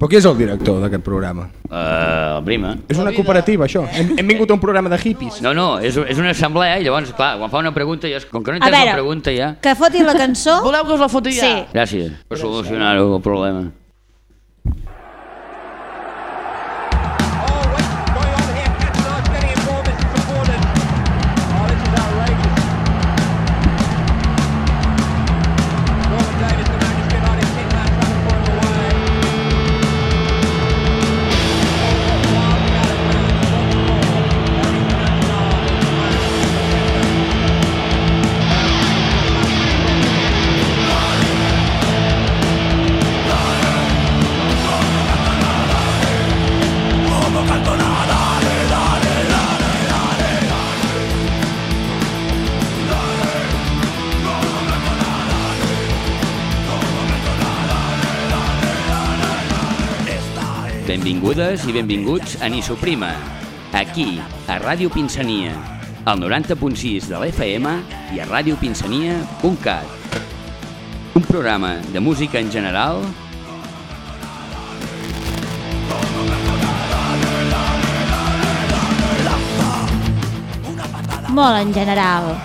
Però qui és el director d'aquest programa? Uh, el Brima. És una cooperativa, això. Hem, hem vingut a un programa de hippies. No, no, és, és una assemblea i llavors, clar, quan fa una pregunta, ja, com que no entens veure, la pregunta ja... que foti la cançó... Voleu que us la foti ja? Sí. Gràcies per solucionar-ho, el problema. Benvingudes i benvinguts a Ni Suprima, aquí, a Ràdio Pinsania, al 90.6 de l'FM i a radiopinsania.cat. Un programa de música en general Molt en general.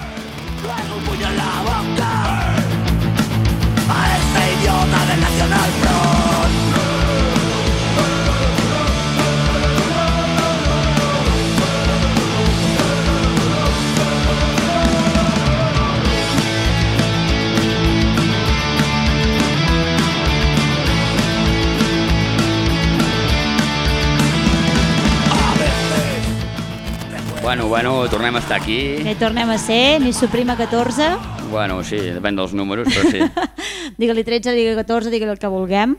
Bueno, bueno, tornem a estar aquí. Que tornem a ser, ni Suprima 14, Bueno, sí, depèn dels números, però sí. digue-li 13, digue 14, digue el que vulguem.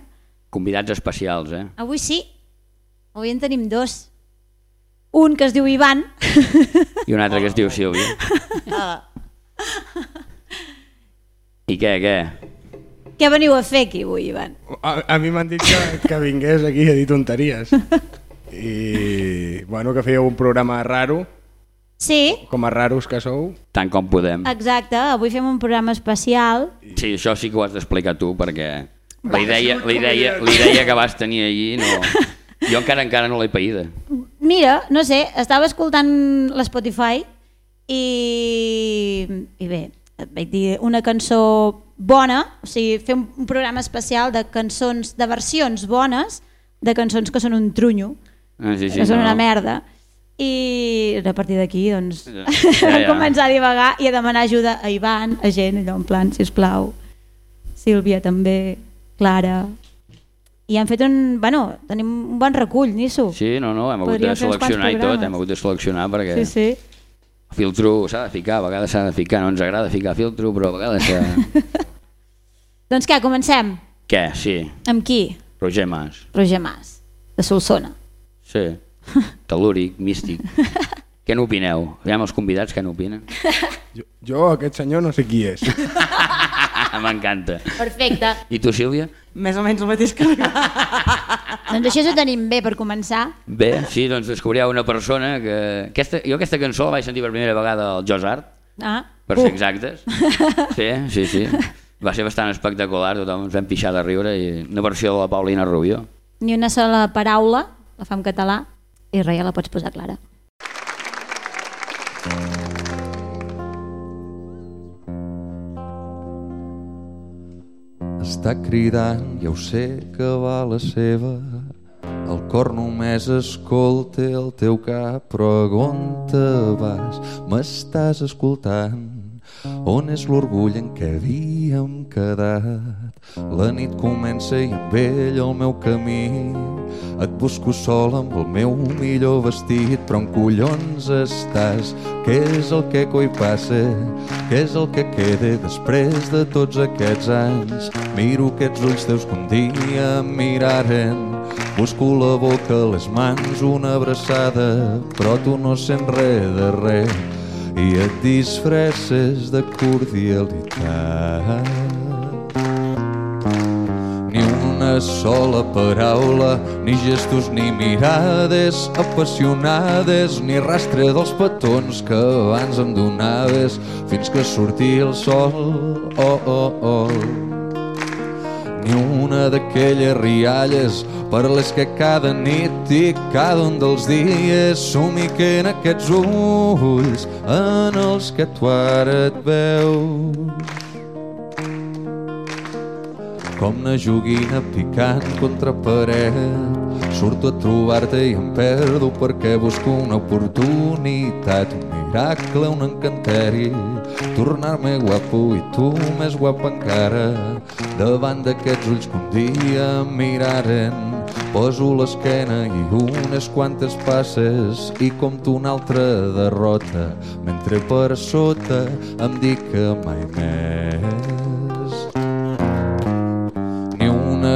Convidats especials, eh? Avui sí, avui en tenim dos. Un que es diu Ivan, I un altre que es diu Sílvia. I què, què? què veniu a fer aquí avui, Ivan? A, a mi m'han dit que, que vingués aquí a dir tonteries. I, bueno, que fèieu un programa raro, Sí, com a raros que sou. Tant com podem. exacte, avui fem un programa especial. Sí, això sí que ho has d'explicar tu, perquè la idea, la, idea, la idea que vas tenir allí no... Jo encara encara no l'he païda. Mira, no sé, estava escoltant l'Spotify i, i bé, et vaig dir una cançó bona, o sigui, fer un, un programa especial de cançons, de versions bones de cançons que són un trunyo, Ah, sí, sí, que són no, una no. I a partir d'aquí doncs, Ja, ja, vam començar a divagar i a demanar ajuda a Ivan, a gent, allò en plan, sisplau, Sílvia també, Clara... I han fet un... Bueno, tenim un bon recull, Nisso. Sí, no, no, hem hagut Podríem de seleccionar i tot, hem hagut de seleccionar perquè Sí, sí. filtro s'ha de ficar, a vegades s'ha de ficar, no ens agrada ficar filtro, però a vegades s'ha... Doncs què, comencem? què? Sí, Amb qui? Roger Mas. Roger Mas, de Solsona. Sí, telúric, místic. Què n'opineu? Aviam els convidats, què n'opinen? Jo, jo, aquest senyor, no sé qui és. M'encanta. Perfecte. I tu, Sílvia? Més o menys el mateix que... doncs això ho tenim bé per començar. Bé, sí, doncs descobrireu una persona que... Aquesta, jo aquesta cançó la vaig sentir per primera vegada al Jos Art, Ah. per ser exactes. Sí, sí, sí. Va ser bastant espectacular, tothom ens vam pixar de riure i una versió de la Paulina Rubio. Ni una sola paraula, la fa en català, i res, ja la pots posar clara. Està cridant, ja ho sé que va la seva. El cor només escolta el teu cap, però on te vas? M'estàs escoltant? On és l'orgull en què havíem quedat? La nit comença i amb ell el meu camí. Et busco sol amb el meu millor vestit, però en collons estàs? Què és el que coi passa? Què és el que queda després de tots aquests anys? Miro aquests ulls teus que un dia em miraren. Busco la boca, les mans, una abraçada, però tu no sents res de res i et disfresses de cordialitat. Una sola paraula, ni gestos ni mirades apassionades, ni rastre dels petons que abans em donaves fins que sortia el sol. Oh, oh, oh. ni una d'aquelles rialles per les que cada nit i cada un dels dies somiquen aquests ulls en els que tu ara et veus. Com una joguina picant contra paret Surto a trobar-te i em perdo perquè busco una oportunitat, un miracle, un encanteri, tornar-me guapo i tu més guapa encara, davant d'aquests ulls que un dia em miraren. Poso l'esquena i unes quantes passes i compto una altra derrota, mentre per sota em dic que mai més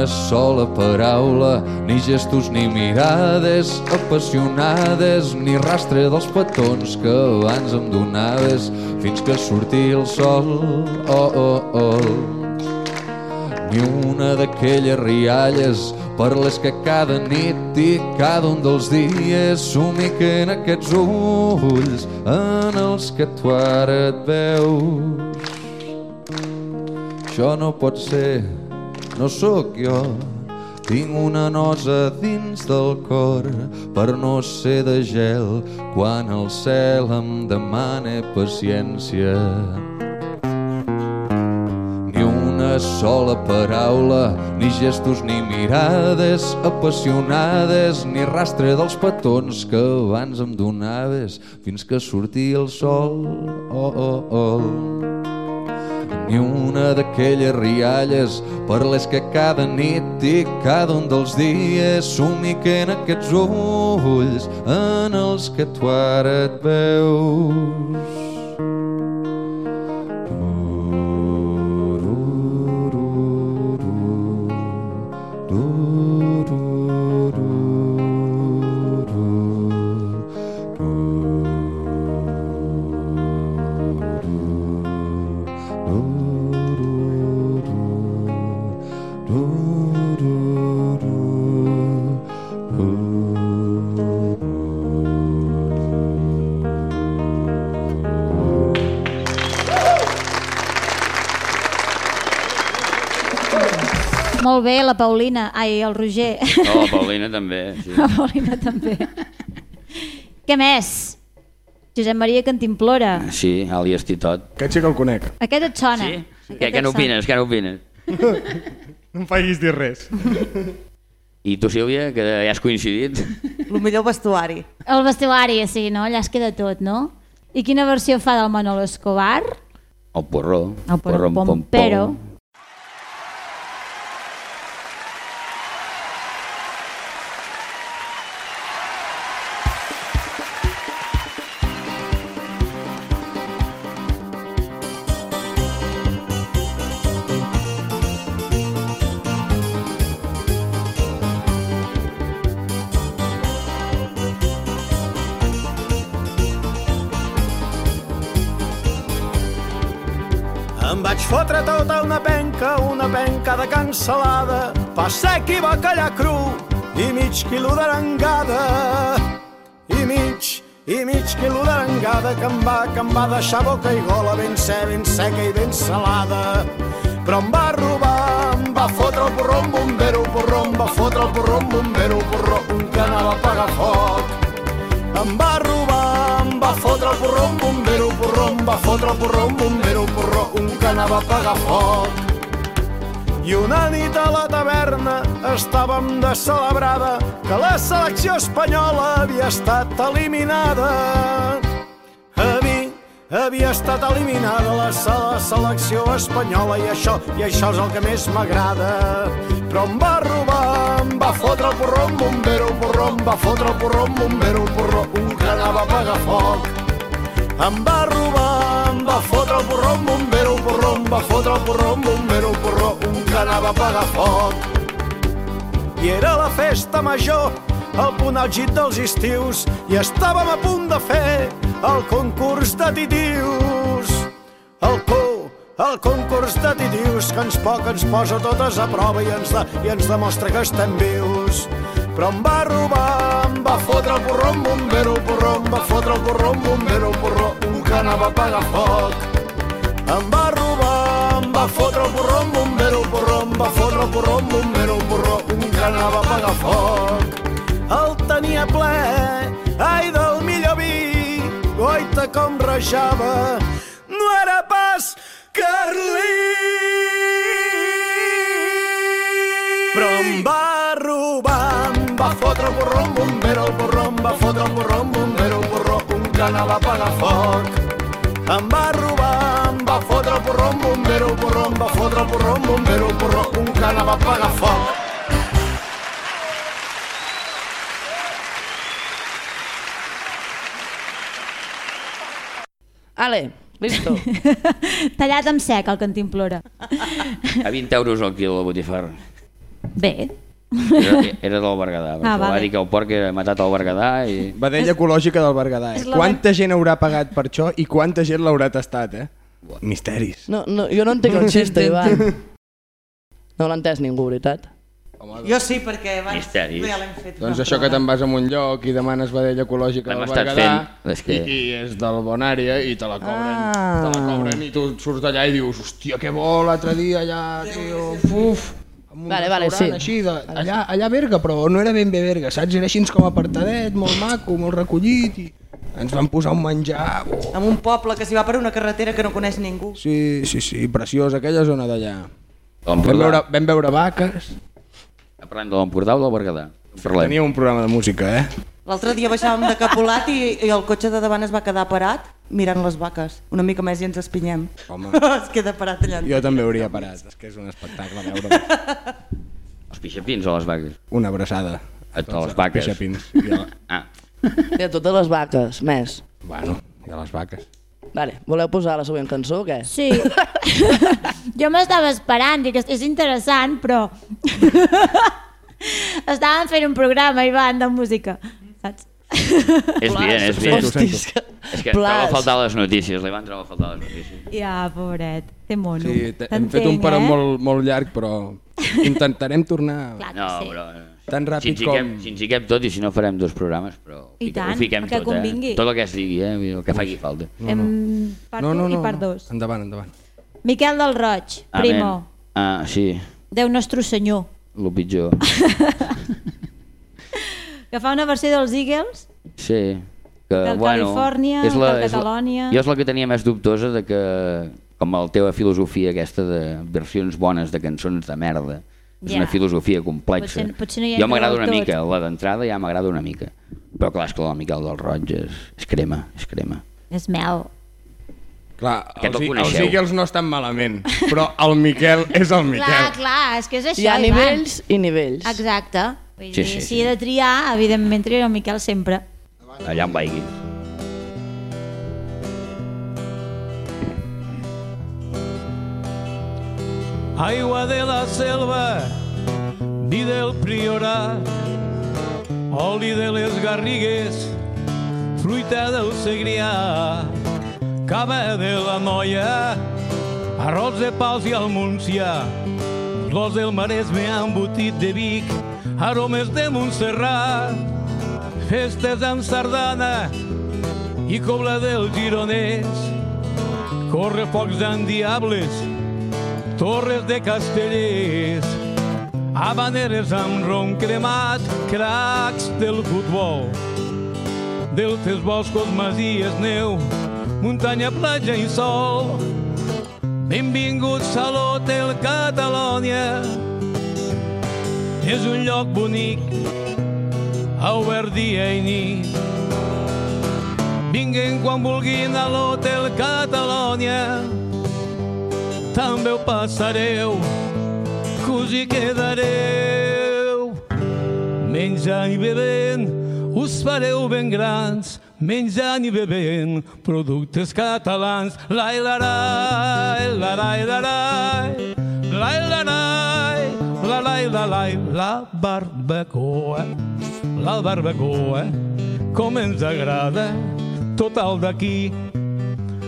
sola paraula, ni gestos ni mirades apassionades, ni rastre dels petons que abans em donaves fins que sortí el sol. Oh, oh, oh. Ni una d'aquelles rialles per les que cada nit i cada un dels dies somiquen aquests ulls en els que tu ara et veus. Això no pot ser, no sóc jo. Tinc una nosa dins del cor per no ser de gel quan el cel em demana paciència. Ni una sola paraula, ni gestos ni mirades apassionades, ni rastre dels petons que abans em donaves fins que sortia el sol. Oh, oh, oh ni una d'aquelles rialles per les que cada nit i cada un dels dies somiquen aquests ulls en els que tu ara et veus. Molt bé, la Paulina, ai, el Roger. Oh, Paulina també. Sí. La Paulina també. Què més? Josep Maria Cantimplora. sí, àlies Titot. Aquest sí que el conec. Aquest et sona? Sí? Aquest Què, què n'opines? Què n'opines? No em facis dir res. I tu, Sílvia, que ja has coincidit? El millor vestuari. El vestuari, sí, no? Allà es queda tot, no? I quina versió fa del Manolo Escobar? El porró. El porró Porró, pom, pompero. pom. Penca, de cansalada, pa sec i bacallà cru, i mig quilo d'arengada. I mig, i mig quilo d'arengada que em va, que em va deixar boca i gola ben se, ben seca i ben salada. Però em va robar, em va fotre el porró un bombero, porró, em va fotre el porró un bombero, porró, un que anava a apagar foc. Em va robar, em va fotre el porró un bombero, porró, em va fotre el porró un bombero, porró, un que anava a apagar foc. I una nit a la taverna estàvem de celebrada que la selecció espanyola havia estat eliminada. Havia, havia estat eliminada la, la selecció espanyola i això, i això és el que més m'agrada. Però em va robar, em va fotre el porró un bombero, porró, em va fotre el porró un bombero, porró, un que anava a apagar foc. Em va robar, em va fotre el porró un bombero, porró, em va fotre el porró un bombero, porró, un que anava a apagar foc. I era la festa major, el punt àlgid dels estius, i estàvem a punt de fer el concurs de titius. El co, el concurs de titius que ens, po, que ens posa totes a prova i ens, de, i ens demostra que estem vius. Però em va robar, em va fotre el porró un bombero, porró, em va fotre el porró un bombero, porró, un que anava a apagar foc. Em va robar, em va fotre el porró un fotre el porró, un bombero, un porró, un que anava a apagar foc. El tenia ple, ai, del millor vi, goita com reixava, no era pas Carlí. Però em va robar, em va fotre el porró, un bombero, el porró, em va fotre el porró, un bombero, el porró, un que anava a apagar foc. Em va porró, un bombero, el porró, em va fotre el porró, un bombero, el porró, un que anava a apagar foc. Ale, listo. Tallat amb sec, el cantimplora. A 20 euros el quilo de botifarra. Bé, Era, era del Berguedà, Ah, va vale. dir que el porc era matat al Berguedà i... Vedella ecològica del Berguedà. Eh? Quanta gent haurà pagat per això i quanta gent l'haurà tastat, eh? Misteris. No, no, jo no entenc el xiste, Ivan. No l'ha entès ningú, veritat? Jo sí, perquè abans Misteris. ja l'hem fet. Doncs això que te'n vas a un lloc i demanes vedella ecològica L'hem del estat Berguedà fent, és que- i, i és del Bonària i te la cobren, Ah. te la cobren i tu surts d'allà i dius hòstia, que bo l'altre dia allà, tio, uf, amb un Vale, vale, restaurant sí. així, de, allà, allà a Berga, però no era ben bé Berga, saps? Era així com apartadet, molt maco, molt recollit i ens van posar un menjar, oh. En un poble que s'hi va per una carretera que no coneix ningú. Sí, sí, sí, preciós, aquella zona d'allà. Vam veure, vam veure vaques, Parlem de l'Empordà o del Berguedà? Parlem. tenia un programa de música, eh? L'altre dia baixàvem de Capolat i, i el cotxe de davant es va quedar parat mirant les vaques. Una mica més i ens espinyem. Home. es queda parat allà. Jo també hauria parat, és que és un espectacle veure Els pixapins o les vaques? una abraçada. A totes les vaques. Pixapins. Ah, I a totes les vaques, més. bueno, i a les vaques. Vale, voleu posar la següent cançó o què? sí. jo m'estava esperant, dic, és interessant, però... Estàvem fent un programa, Ivan, de música, saps? és bien, és bien. Hostis, que... És que troba a faltar les notícies, li van trobar a faltar les notícies. Ja, pobret, té mono. Sí, hem fet un paró eh? molt, molt llarg, però intentarem tornar Clar que No, sí. però... tan Si ràpid fiquem, com... si ens fiquem tot i si no farem dos programes, però ho I fiquem, tant, ho fiquem el que tot, convingui. eh? Tot el que es digui, eh? El que faci falta. Hem part No, no, 1 no, i part 2. endavant, endavant. Miquel del Roig, primo. Ah, sí, Déu nostre senyor. el pitjor. Que fa una versió dels Eagles. Sí. Que, Del bueno, Califòrnia, és la, del és la- Catalònia. Jo és la que tenia més dubtosa de que, com la teva filosofia aquesta de versions bones de cançons de merda, és Ja. una filosofia complexa. Potser- potser no hi jo m'agrada una tot. mica, la d'entrada ja m'agrada una mica. Però clar, és que la Miquel del Roig és, és crema, és crema. És mel. Clar, els, el els Eagles no estan malament, però el Miquel és el Miquel. Clar, clar, és que és això, Hi ha Ivan. nivells i nivells. Exacte. Vull Sí, dir, sí, si sí. he de triar, evidentment triaré el Miquel sempre. Allà on vaigui. Aigua de la selva, vi del priorat, oli de les garrigues, fruita del segrià, cava de la noia, arròs de pals i almúncia, flors del Maresme embotit de Vic, aromes de Montserrat, festes amb sardana i cobla del Gironès, correfocs amb diables, torres de castellers, habaneres amb ron cremat, cracs del futbol, deltes, boscos, masies, neu, muntanya, platja i sol. Benvinguts a l'Hotel Catalònia, és un lloc bonic, obert dia i nit. Vinguen quan vulguin a l'Hotel Catalònia, també ho passareu, que us hi quedareu. Menjant i bevent, us fareu ben grans, menjant i bevent productes catalans. Lai, la, rai, la, rai, la, la, rai, la, lai, la, lai, la barbacoa, la barbacoa, com ens agrada, total d'aquí,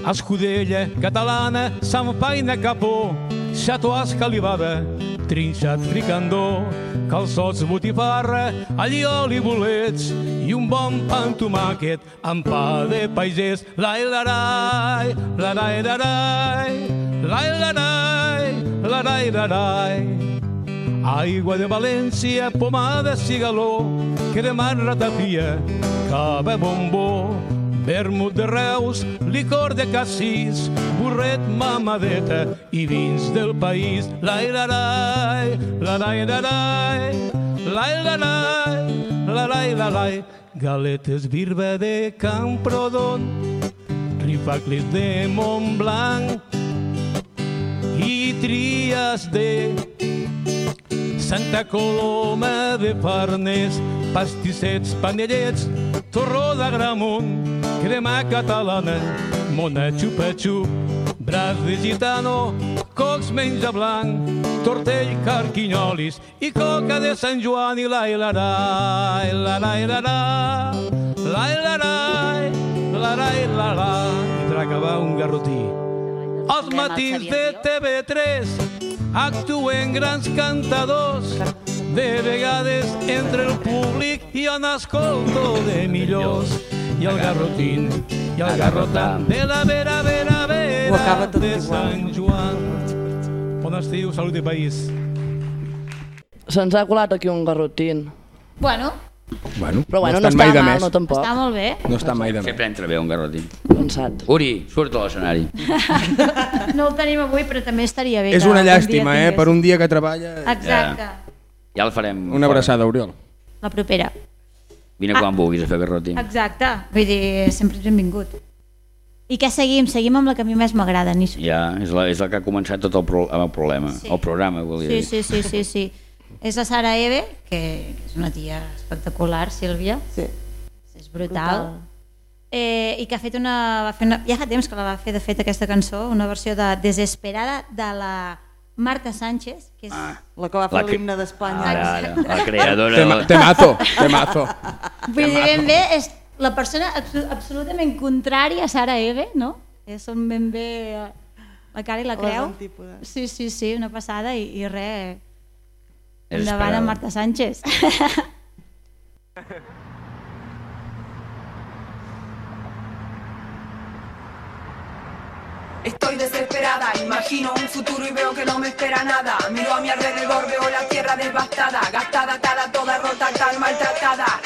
Escudella catalana, Sant Faina Capó, xatoàs calivada, trinxat fricandó, calçots botifarra, allioli bolets i un bon pa amb tomàquet amb pa de pagès. Lai, larai, larai, larai, lai, larai, larai, larai, Aigua de València, pomada cigaló, cremant ratafia, cava bombó, vermut de Reus, licor de cassis, burret mamadeta i vins del país. Lai, la, lai, la, lai, la, lai, lai, la, lai, la, lai, la, lai, galetes birba de Camprodon, rifaclis de Montblanc i tries de Santa Coloma de Farners, pastissets, panellets, torró d'Agramunt, crema catalana, mona xupa-xup, braç de gitano, cocs menja blanc, tortell, carquinyolis i coca de Sant Joan i la ilarà, la ilarà, la ilarà, ilarà, la i tracava un garrotí. Els matins de TV3 actuen grans cantadors. De vegades entre el públic i ha un escolto de millors i el garrotín i el garrotà de la vera, vera, Ho acaba vera tot de. Sant Joan. Bon estiu, salut i país. Se'ns ha colat aquí un garrotín. Bueno, Bueno, Però bueno, no no, estan mai està de mal, més. no tampoc. està molt bé. No està mai de més. Sempre entra bé un garrotín. Pensat. Uri, surt a l'escenari. No el tenim avui, però també estaria bé. És que una algun dia llàstima, eh? tingués. Per un dia que treballa... Exacte. Ja el farem. Una abraçada, Oriol. La propera. Vine quan vulguis a fer garrotín. Exacte. Vull dir, sempre és benvingut. I què seguim? Seguim amb la que a mi més m'agrada, Nisso. Ja, és la, és la que ha començat tot el, pro, el problema. Sí. El programa, volia Sí, dir. sí, sí, sí, sí. És la Sara Eve, que és una tia espectacular, Sílvia. Sí. És brutal. Eh, I que ha fet una, va fer una... Ja fa temps que la va fer, de fet, aquesta cançó, una versió de Desesperada de la Marta Sánchez, que és... Ah. La que va fer que- l'himne d'Espanya. Ara, ara, la creadora... Tema, de- temazo, temazo. Vull dir, ben bé, és la persona abso- absolutament contrària a Sara Eve, no? Són ben bé eh, la cara i la creu. Sí, sí, sí, una passada i, i res. És Endavant amb Marta Sánchez. Estoy desesperada, imagino un futuro y veo que no me espera nada. Miro a mi alrededor, veo la tierra devastada, gastada, atada, toda rota, tan maltratada.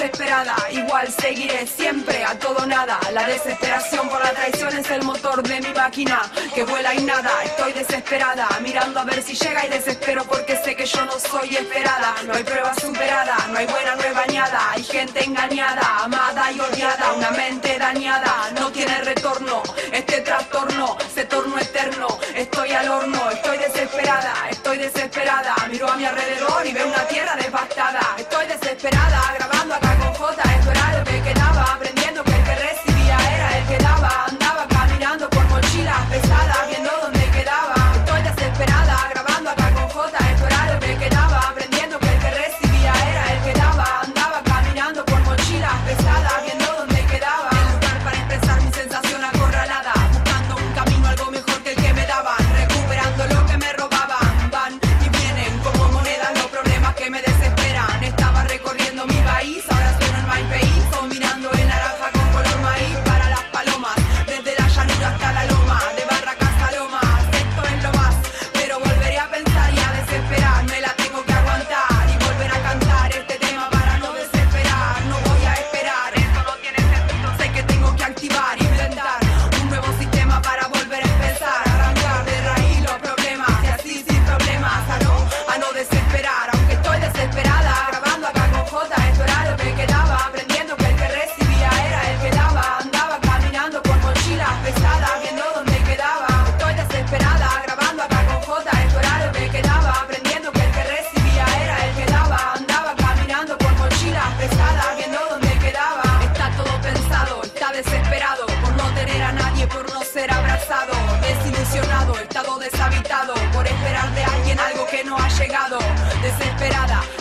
Desesperada, igual seguiré siempre a todo nada. La desesperación por la traición es el motor de mi máquina que vuela y nada. Estoy desesperada, mirando a ver si llega y desespero porque sé que yo no soy esperada. No hay prueba superada, no hay buena, no hay bañada. Hay gente engañada, amada y odiada, una mente dañada, no tiene retorno. Este trastorno se tornó eterno. Estoy al horno, estoy desesperada, estoy desesperada. Miro a mi alrededor y veo una tierra devastada. Estoy desesperada, grabando acá desesperada.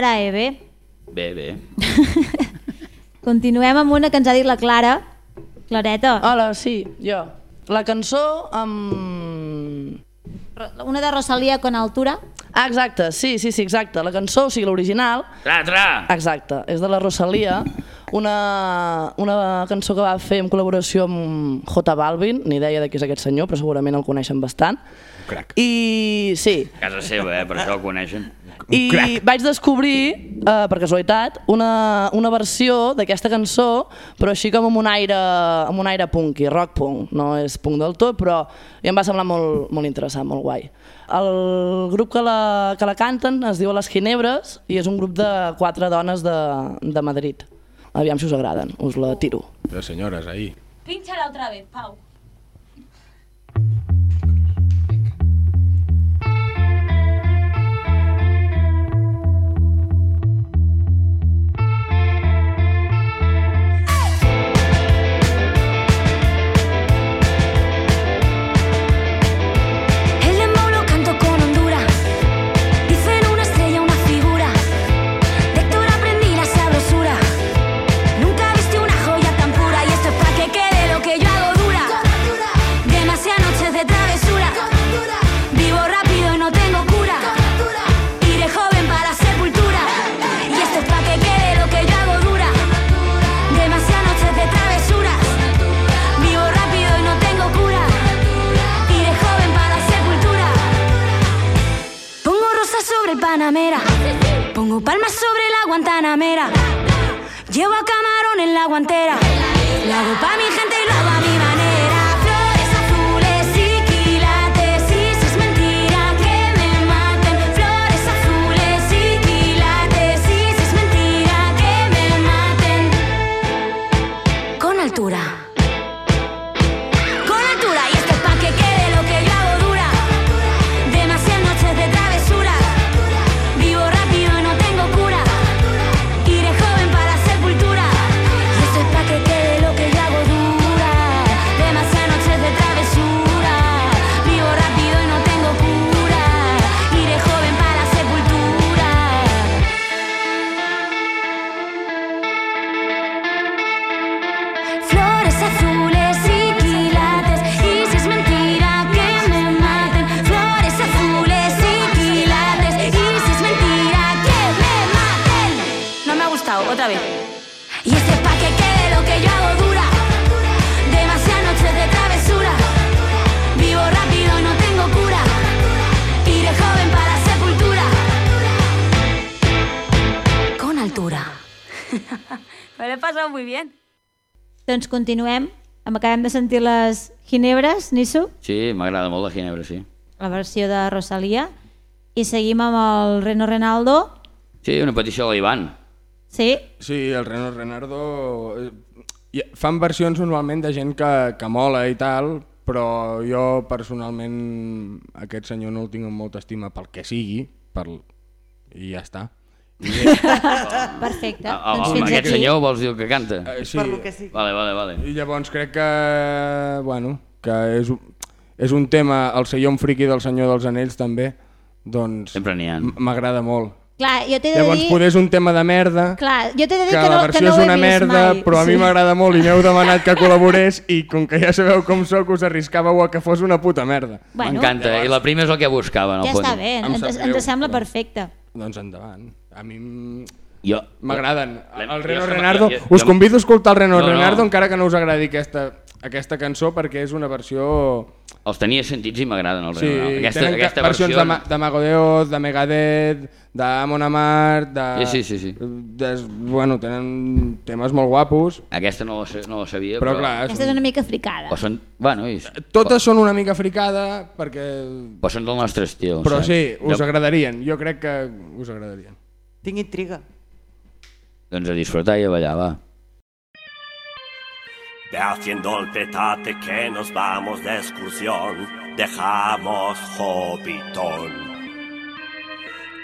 Serà Eve. Bé, bé. Continuem amb una que ens ha dit la Clara. Clareta, Hola, sí, jo. La cançó amb... una de Rosalia con altura. Ah, exacte, sí, sí, sí, exacte. La cançó, o sigui, l'original, Tra, tra! exacte, és de la Rosalia, una, una cançó que va fer en col·laboració amb J Balvin, ni idea de qui és aquest senyor, però segurament el coneixen bastant. Crac. I sí, Casa seva, eh? Per això el coneixen. I vaig descobrir, eh, per casualitat, una, una versió d'aquesta cançó, però així com amb un aire, amb un aire punky, rock punk. No és punk del tot, però i em va semblar molt, molt interessant, molt guai. El grup que la, que la canten es diu Les Ginebres i és un grup de quatre dones de, de Madrid. Aviam si us agraden, us la tiro. Les senyores, ahí. Pincha-la otra vez, Pau. Doncs continuem. Em acabem de sentir les Ginebres, Nisso, Sí, m'agrada molt la Ginebra, sí. la versió de Rosalia. I seguim amb el Reno Renaldo. Sí, una petició de l'Ivan. Sí, Sí, el Reno Renardo... eh, Fan versions normalment de gent que, que mola i tal, però jo personalment aquest senyor no el tinc amb molta estima pel que sigui, per... i ja està. Perfecte. Ah, ah, doncs amb fins aquest aquí. senyor vols dir el que canta? eh, sí, Per lo que sí. Vale, vale, vale. I llavors crec que, bueno, que és, un- és un tema, el segon friki del Senyor dels Anells també, doncs m'agrada molt. Clar, jo t'he de Llavors dir... poder és un tema de merda, Clar, jo t'he de dir que que, la no, versió que no és una merda, mai. però a mi Sí. m'agrada molt i m'heu demanat que col·laborés i com que ja sabeu com sóc us arriscàveu a que fos una puta merda. Bueno, M'encanta, i la prima és el que buscava, en el ja està bé, ens, ens sembla perfecte. Doncs endavant. A mi Jo... m'agraden. El Reno Renardo, jo- jo- us convido a escoltar el Reno No, no. Renardo encara que no us agradi aquesta, aquesta cançó perquè és una versió... Els tenia sentits i m'agraden, els Sí, Reno. Aquesta, tenen aquesta versions versió... de, Ma- de Mago de Oz, de Megadeth, d'Amon Amart, de... Sí, sí, sí, sí. De, bueno, tenen temes molt guapos, Aquesta no no la sabia, però però... clar, Aquesta és una mica fricada. Però són, bueno, i, totes són una mica fricada perquè... però són del nostre estil. Però saps? sí, us Jo- agradarien, jo crec que us agradarien. Tinc intriga. Doncs a disfrutar i a ballar, va. Ve haciendo el petate que nos vamos de excursión. Dejamos Hobbiton.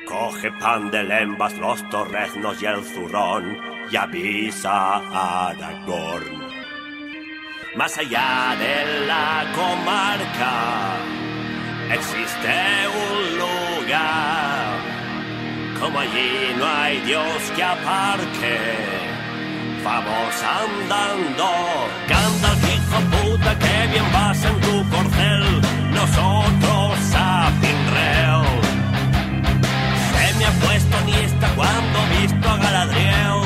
Coge pan de lembas, los torreznos y el zurrón y avisa a Aragorn. Más allá de la comarca existe un lugar como allí no hay Dios que aparque. Vamos andando, canta hijo puta que bien vas en tu corcel, nosotros a Pinreo. Se me ha puesto niesta cuando he visto a Galadriel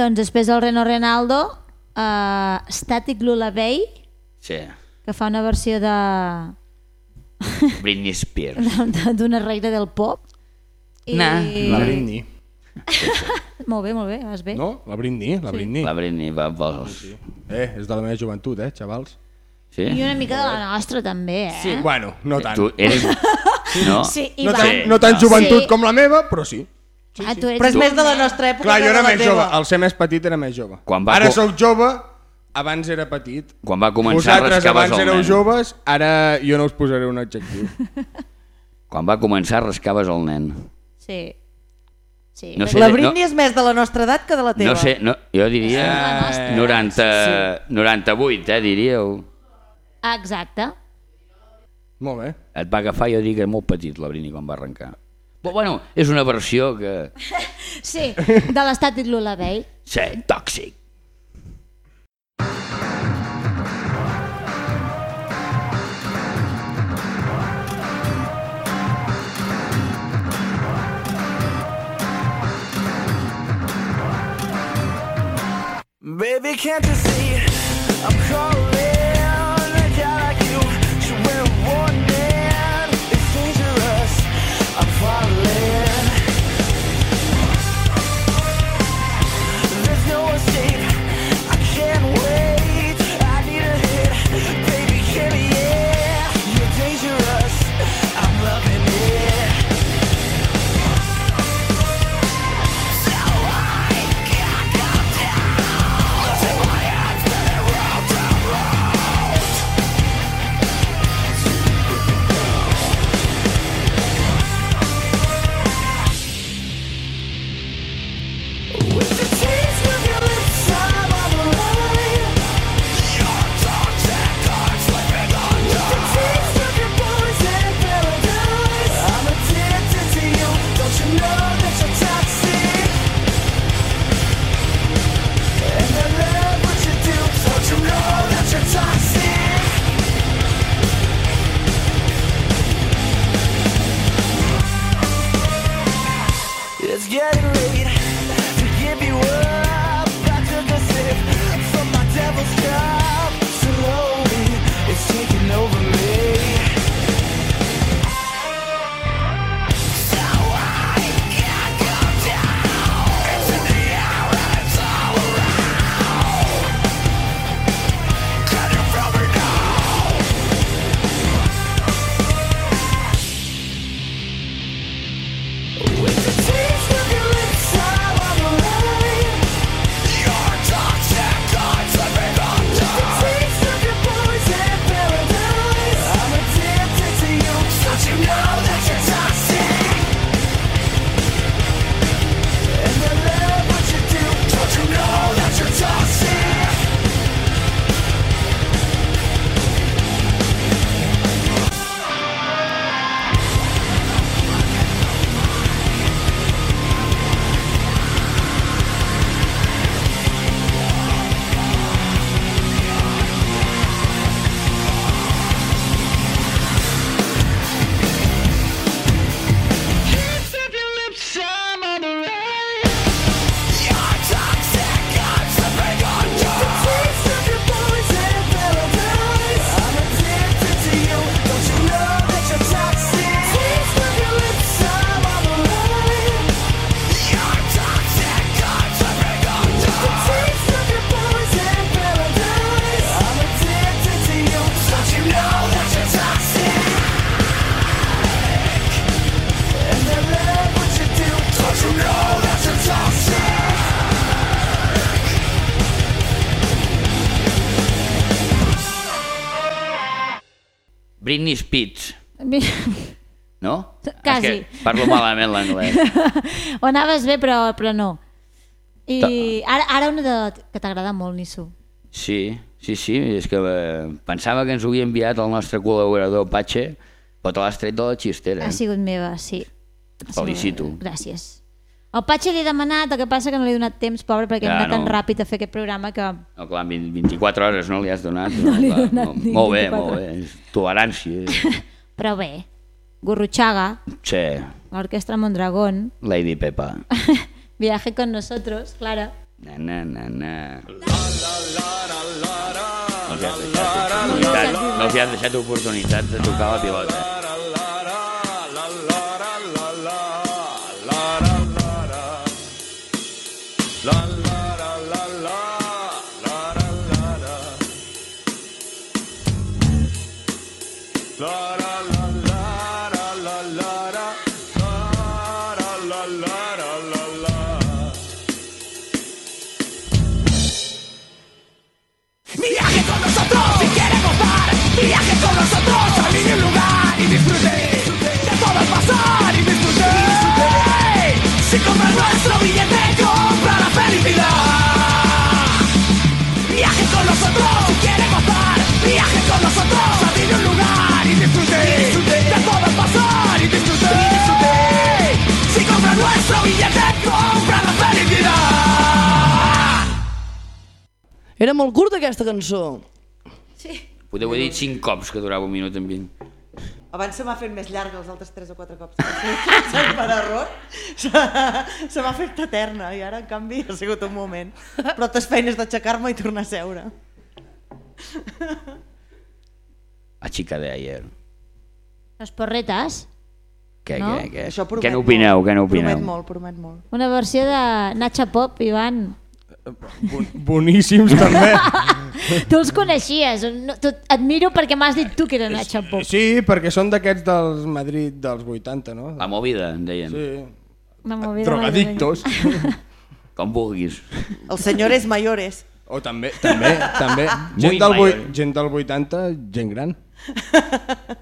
Doncs després del Reno Renaldo, uh, Static Lullaby, Sí, que fa una versió de Britney Spears. de- d'una reina del pop. I... Nah, La Britney. Molt bé, molt bé, vas bé. No? La Britney, la Britney. La Britney va... Vols... Eh, és de la meva joventut, eh, xavals? Sí? I una mica de la nostra també, eh? Sí. Bueno, no tant. Tu eres... No? Sí, No tan, no tan Sí. joventut Sí. com la meva, però sí. Ah, tu eres Però és tu, més de la nostra època Clar, jo era més teva. jove. El ser més petit era més jove. Quan va Ara co- sóc jove, abans era petit. Quan va començar Vosaltres abans el éreu nen. joves, ara jo no us posaré un adjectiu. Quan va començar rascaves el nen. Sí. Sí, No sé, La no- Britney és més de la nostra edat que de la teva. No sé, no, jo diria nostra. 90, 98, eh, diríeu. Ah, exacte. Molt bé. Et va agafar, jo dic que era molt petit la Brini quan va arrencar. Però, bueno, és una versió que... Sí, de l'estat de Bay. Sí, tòxic. Baby, can't you see I'm calling mini spits. No? Quasi. És que parlo malament l'anglès. Ho anaves bé, però, però no. I ara, ara una de, que t'agrada molt, Nisso. Sí, sí, sí. És que eh, pensava que ens ho havia enviat el nostre col·laborador Patxe, però te l'has tret de la xistera. Ha eh? sigut meva, sí. Felicito. Gràcies. El Patxi li demanat, el que passa que no li he donat temps, pobre, perquè ja, hem anat no. tan ràpid a fer aquest programa que... No, clar, 24 hores no li has donat. No, no li he donat no, Molt bé, molt bé. Tolerància. Però bé, Gurruchaga, sí. l'Orquestra Mondragón... Lady Pepa. Viaje con nosotros, Clara. Na, na, na, na. No els has deixat oportunitats de tocar la pilota. de un lugar y disfruté, disfruté. de todo el pasar y disfruté, y disfruté. Si compra nuestro billete, compra la felicidad. Era molt curta aquesta cançó. Sí. Podeu haver dit cinc cops que durava un minut en 20. Abans se m'ha fet més llarga els altres 3 o 4 cops que per error. Se m'ha fet eterna i ara, en canvi, ha sigut un moment. Però tes feines d'aixecar-me i tornar a seure. A xica de ayer. Les porretes, Què, No? què, què? Això promet Què n'opineu? molt. Què n'opineu? Promet molt, promet molt. una versió de Nacha Pop, Ivan. Bon, boníssims també. Tu els coneixies, no, tu, et miro perquè m'has dit tu que era Nacha Pop. Sí, perquè són d'aquests dels Madrid dels 80, no? La movida, en deien. Sí. Una movida Drogadictos. Com vulguis. Els senyores mayores. O també, també, també. Gent del, gent del 80, gent gran.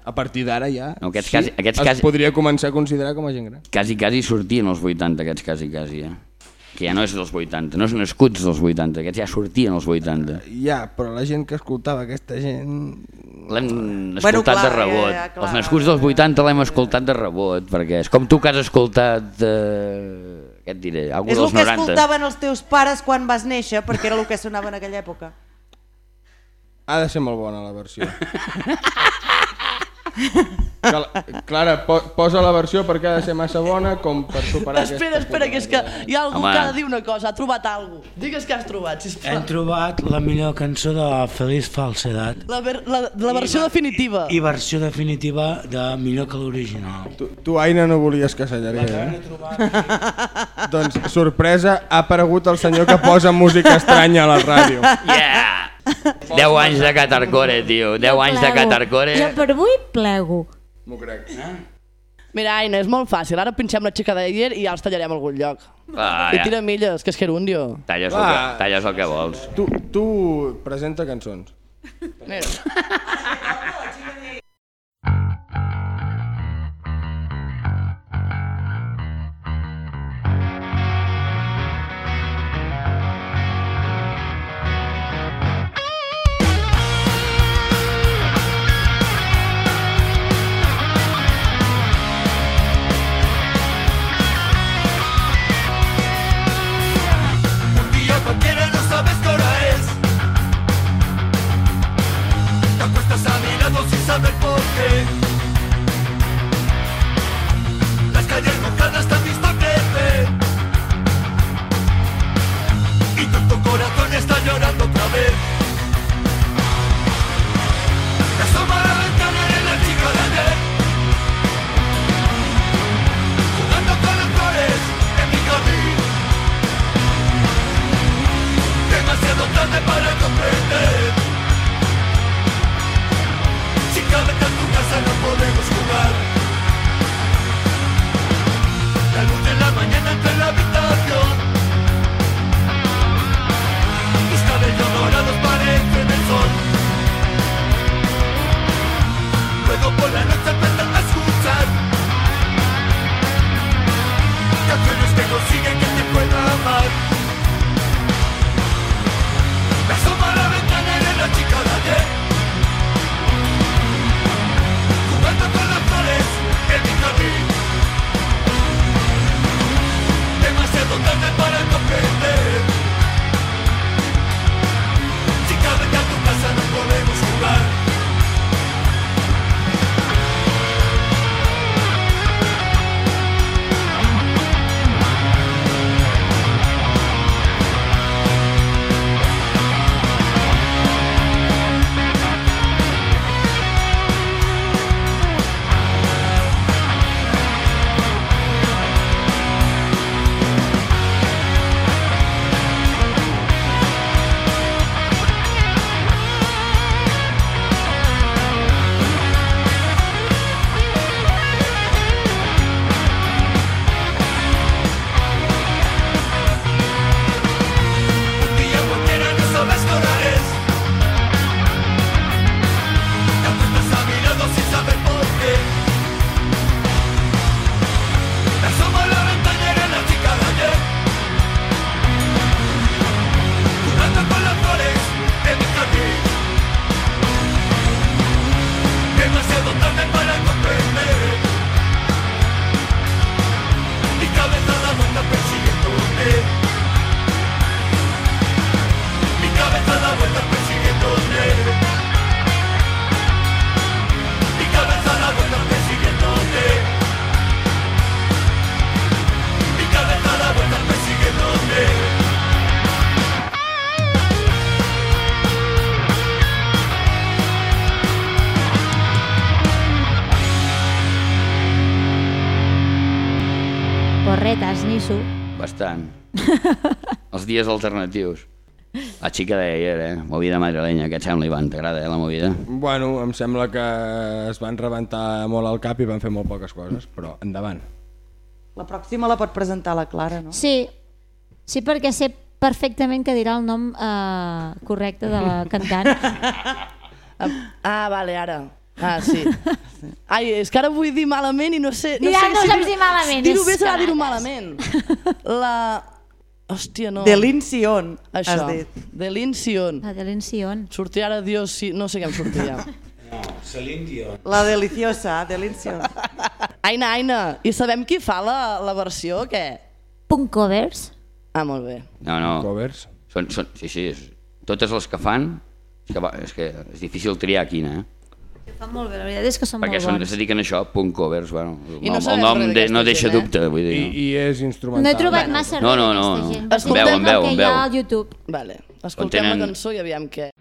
A partir d'ara ja No, aquests quasi- aquests es quasi- podria començar a considerar com a gent gran. Quasi, quasi sortien els 80, aquests quasi, quasi, eh? Que ja no és dels 80, no són nascuts dels 80, aquests ja sortien els 80. Ja, però la gent que escoltava aquesta gent... L'hem Bueno, escoltat clar, de rebot. ja, ja, clar. els nascuts dels 80 l'hem escoltat de rebot, perquè és com tu que has escoltat... Eh, què et diré? És el que 90. escoltaven els teus pares quan vas néixer, perquè era el que sonava en aquella època. Ha de ser molt bona la versió. Cal- Clara, po posa la versió perquè ha de ser massa bona com per superar Espera, aquesta espera, que és que hi ha algú Home. que ha de dir una cosa, ha trobat alguna cosa. Digues què has trobat, Hem sisplau. trobat la millor cançó de Feliç Falsedat La, ver, la, la versió definitiva. i versió definitiva de millor que l'original. Tu, tu, Aina, no volies que s'allargués, eh? doncs, sorpresa, ha aparegut el senyor que posa música estranya a la ràdio. Yeah! 10 anys de Catarcore, tio. 10 anys de Catarcore. Jo per avui plego. M'ho crec. Mira, Aina, és molt fàcil. Ara pinxem la xica d'Ayer i ja els tallarem a algun lloc. Ah, I ja. tira milles, que és gerundio. Talles, el Va. que, talles el que vols. Tu, tu presenta cançons. Mira. dies alternatius. La xica deia ayer, eh? Movida madrilenya, què et sembla, Ivan? T'agrada, eh, la movida? Bueno, em sembla que es van rebentar molt al cap i van fer molt poques coses, però endavant. La pròxima la pot presentar la Clara, no? Sí, sí perquè sé perfectament que dirà el nom eh, correcte de la cantant. Ah, vale, ara. Ah, sí. Ai, és que ara vull dir malament i no sé... No Ja sé no si saps dir malament, Dir-ho bé serà dir-ho malament. La... Hòstia, no. De l'Incion, Això, has dit. de l'Incion. La de l'Incion. Sortir ara Dios, sí, no sé què em sortia. No, Celine Dion. La deliciosa, de l'Incion. Aina, Aina, i sabem qui fa la, la versió o què? Punt covers. Ah, molt bé. No, no. Covers. Són, són, sí, sí, és, totes les que fan, és que, va, és que és difícil triar quina, eh? Fan molt bé, la veritat és que són Perquè molt són, bons. se dediquen a això, punt covers, bueno, el, I no el sabem nom res de, d'aquesta no deixa gent, eh? dubte, vull dir. I, no. i és instrumental. No he trobat massa No, res no, no, no. Escoltem veu, el veu, que hi ha al YouTube. Vale. Escoltem tenen- la cançó i aviam què.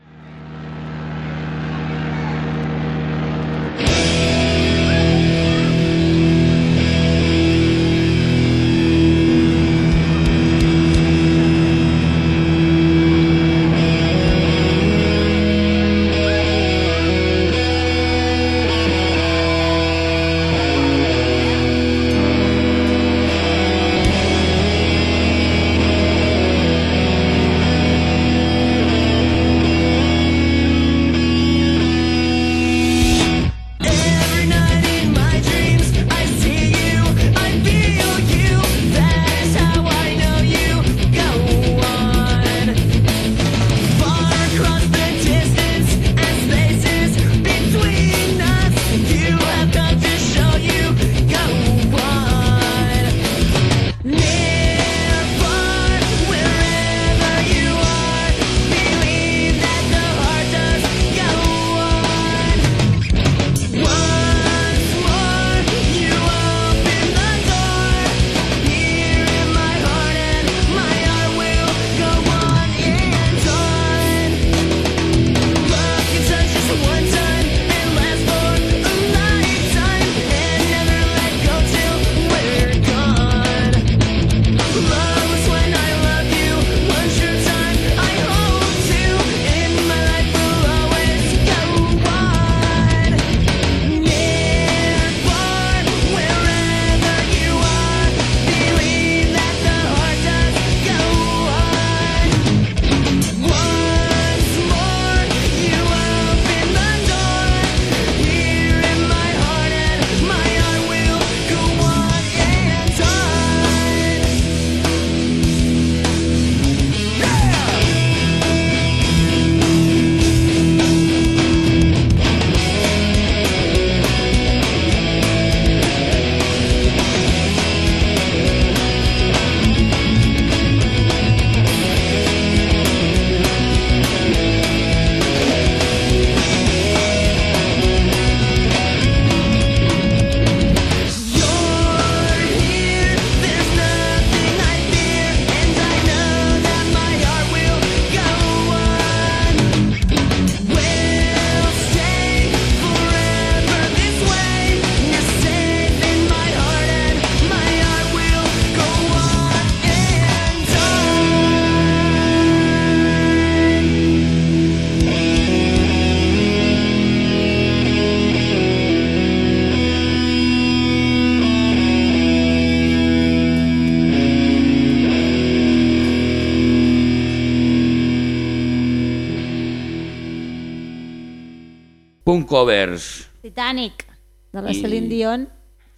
Punt covers, Titanic, de la I- Celine Dion.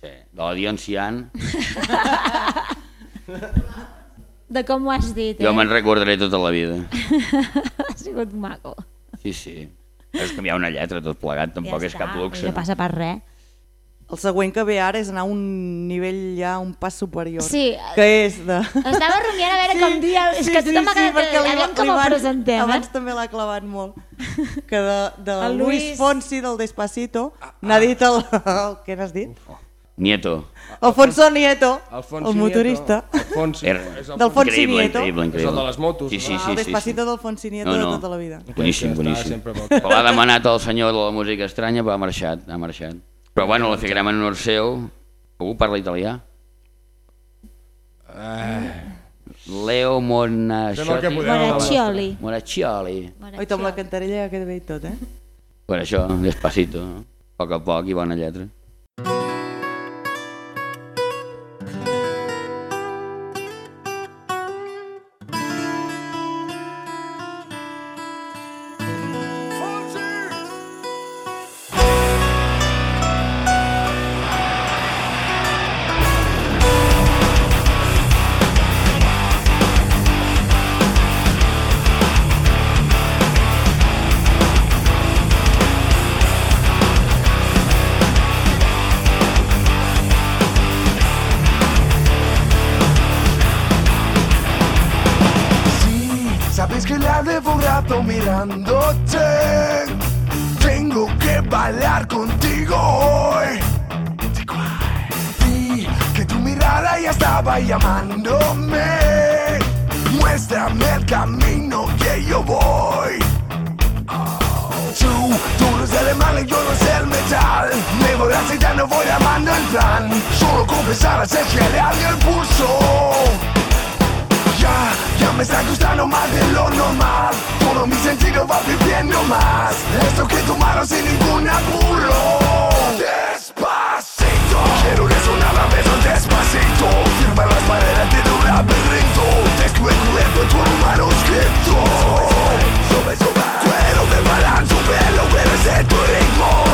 sí, de la Dion Cian. De com ho has dit, eh? Jo me'n recordaré tota la vida. ha sigut maco. Sí, sí. És canviar una lletra tot plegat, tampoc és cap luxe. No passa per res. El següent que ve ara és anar a un nivell ja, un pas superior. Sí. Que és de... Estava rumiant a veure com dir... És que tothom m'ha quedat... perquè li- com li ho van- presentem, eh? Abans també l'ha clavat molt. Que de, de El Luis Luis. Fonsi del Despacito n'ha dit el... el què n'has dit? Nieto. Alfonso Nieto, Alfonso el motorista. Nieto. Alfonso, el D'Alfonso Nieto. increïble, increïble. És el de les motos, Sí, no? sí, Ah, sí, el sí, Despacito sí. d'Alfonso Nieto No, de no. tota la vida. Boníssim, boníssim. l'ha demanat el senyor de la música estranya, però ha marxat, ha marxat. Però bueno, la ficarem en honor seu. Algú parla italià? Leo Mona... Fem el que podem. Moraccioli. Moraccioli. Oi, amb la cantarella ja queda bé i tot, eh? Per això, despacito, no? a poc a poc i bona lletra. El plan. Solo confesar es genial y el pulso. Ya, ya me está gustando más de lo normal. Todo mi sentido va viviendo más. Esto que tomaron sin ningún apuro. Despacito. Quiero resonar a besos despacito. Firma las paredes de tu laberinto. Descubierto tu manuscrito Sube, sube Cuero de balanzo, velo, eres de tu ritmo.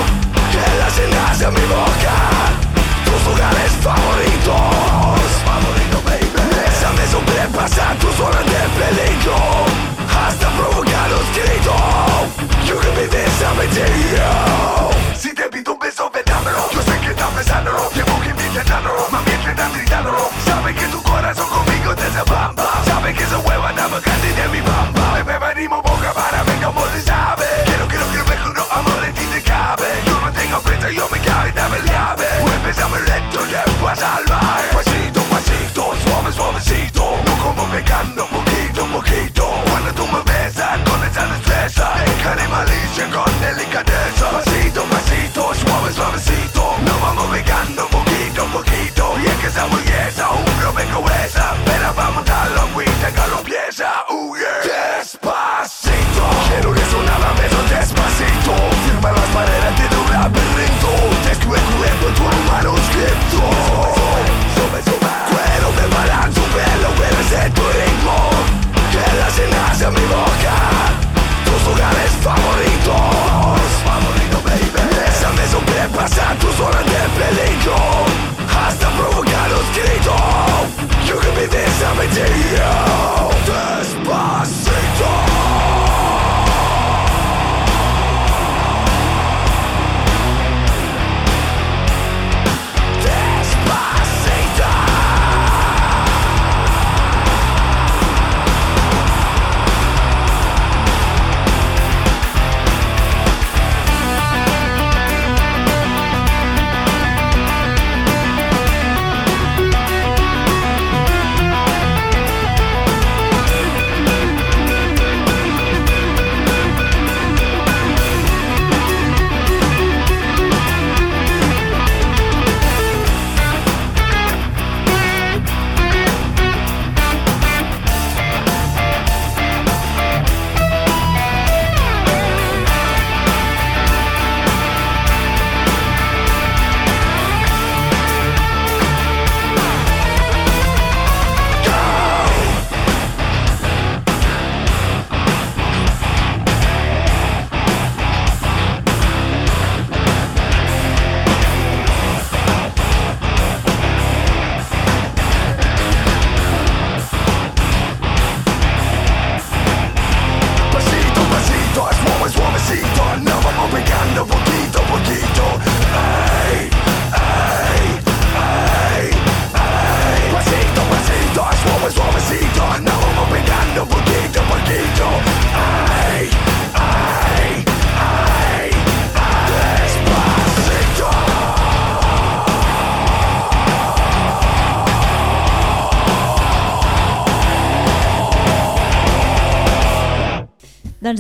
Que las cenas de mi boca Tus lugares favoritos. Favorito, baby Bésame sobrepasar tus horas de peligro. Hasta provocar los gritos. You can be this, I'm deal Si te pido un beso, ven dámelo. Yo sé que estás pensándolo Llevo que intentándolo. Mami, están gritándolo. Sabe que tu corazón conmigo te se bamba. Sabe que esa hueva navegante de mi bamba. Bebé, venimos boca para cómo se sabe. Quiero, quiero, quiero juro amor en ti Yo no tengo prisa, yo me cabe, dame el llave Empezame lento, llevo a salvar. Pasito, pasito, suave, suavecito. No como pegando poquito, poquito. Cuando tú me besas con esa destreza Dejaré malicia con delicadeza. Pasito, pasito, suave, suavecito. No vamos pegando poquito, poquito. Y es que esa belleza un rompecabezas Pero vamos a la agüita que lo empieza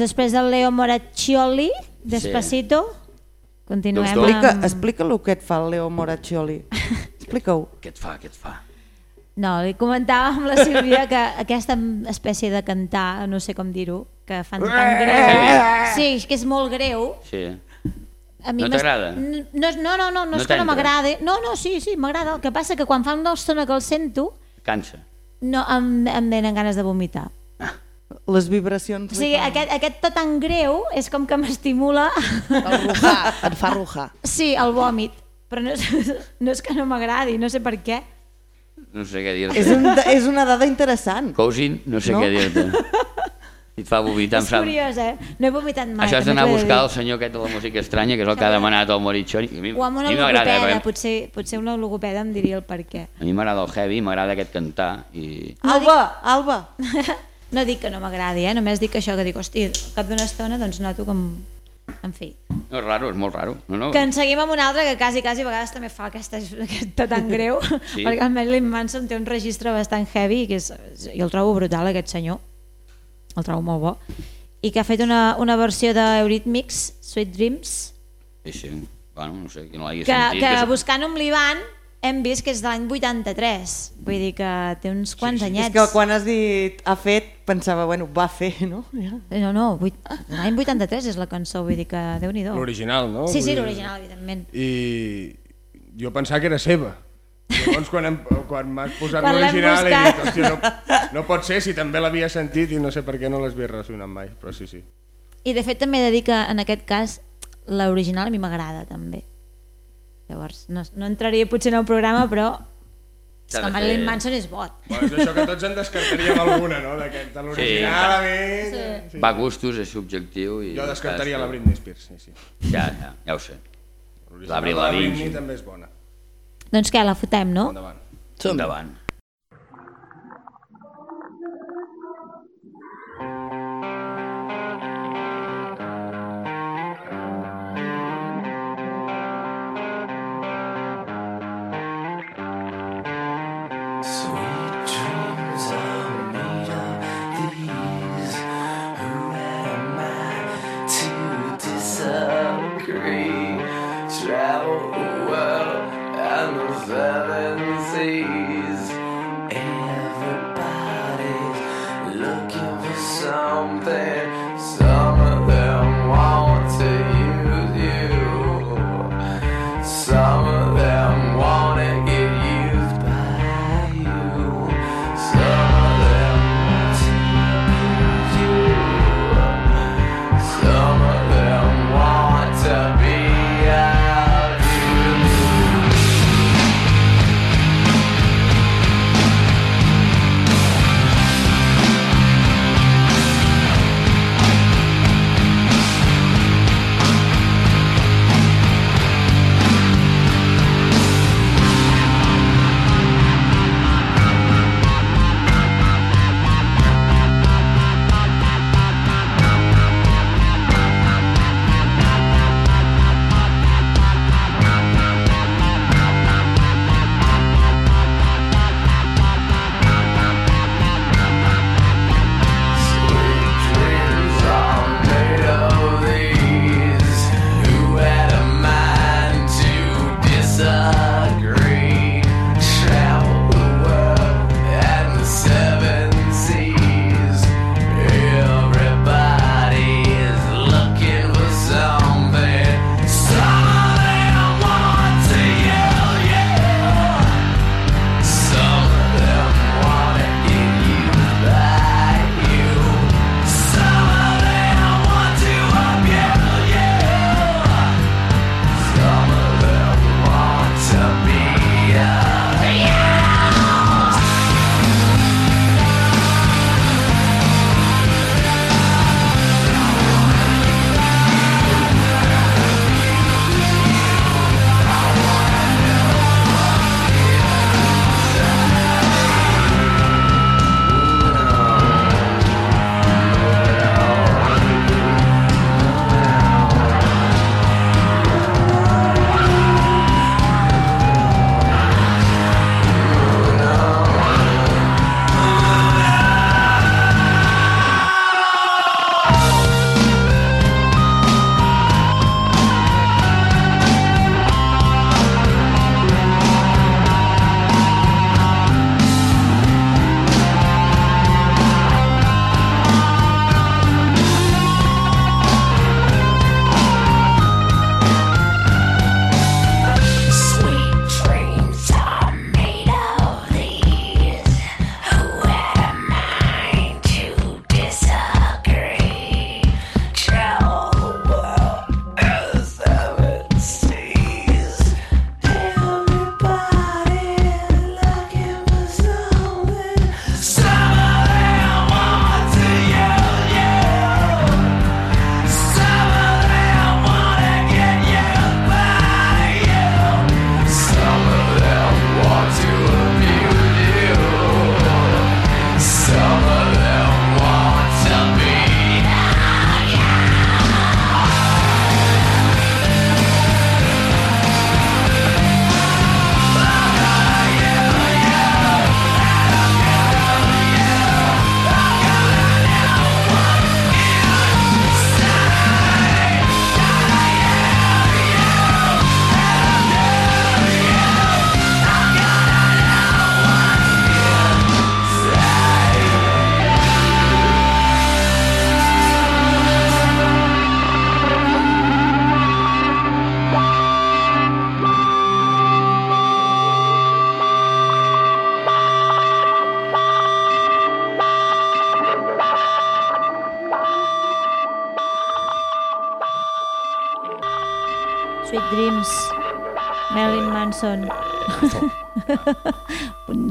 després del Leo Moraccioli, Despacito, continuem Explica, amb... explica el que et fa el Leo Moraccioli. Explica-ho. Què et fa, què et fa? No, li comentava amb la Sílvia que aquesta espècie de cantar, no sé com dir-ho, que fan tan greu... Sí, és que és molt greu. Sí. A mi No t'agrada? No, no, no, no, no, No és que no m'agrada. No, no, sí, sí, m'agrada. El que passa que quan fa una estona que el sento, Cansa. no, em, em venen ganes de vomitar. Les vibracions... O sigui, aquest, aquest to tan greu és com que m'estimula... El rujar, et fa rujar. Sí, el vòmit. Però no és, no és que no m'agradi, no sé per què. No sé què dir-te. És, un, és una dada interessant. Cousin, no sé No? què dir-te. I et fa vomitar. és em curiós, eh? No he vomitat mai. Això has d'anar a buscar el senyor aquest de la música estranya, que és el que ha demanat el Morichoni. A mi, O amb una a mi m'agrada, logopeda, eh? potser, potser una logopeda em diria el per què. A mi m'agrada el heavy, m'agrada aquest cantar. I... Alba, Alba. No dic que no m'agradi, eh? només dic això, que dic, hosti, cap d'una estona doncs noto com... En fi. No, és raro, és molt raro. No, no. Que en seguim amb un altre que quasi, quasi a vegades també fa aquesta, aquesta tan greu, Sí. perquè el Marilyn Manson té un registre bastant heavy, que és, i el trobo brutal, aquest senyor. El trobo molt bo. I que ha fet una, una versió d'Eurythmics, Sweet Dreams, Sí, sí. Bueno, no sé, qui no l'hagi que, sentit. que és- buscant amb l'Ivan hem vist que és de l'any 83. Vull dir que té uns quants És anyets. que quan has dit ha fet, pensava, bueno, va fer, no? Ja. No, no, vuit- l'any 83 és la cançó, vull dir que déu-n'hi-do. L'original, no? Sí, sí, l'original, evidentment. I jo pensava que era seva. Llavors, quan, em, quan m'has posat l'original, he dit, hòstia, no, no pot ser si també l'havia sentit i no sé per què no l'havia relacionat mai, però sí, sí. I de fet també he de dir que en aquest cas l'original a mi m'agrada també. Llavors, no, no entraria potser en el programa, però és que Marilyn fer- Manson és bot. Bueno, és això que tots en descartaríem alguna, no? D'aquest, de l'original, a mi... Sí. Va a gustos, és subjectiu. I Jo descartaria la Britney Spears, sí, sí. Ja, ja, ja ho sé. L'Avril de la. Britney també és bona. Doncs què, la fotem, no? Endavant. Endavant.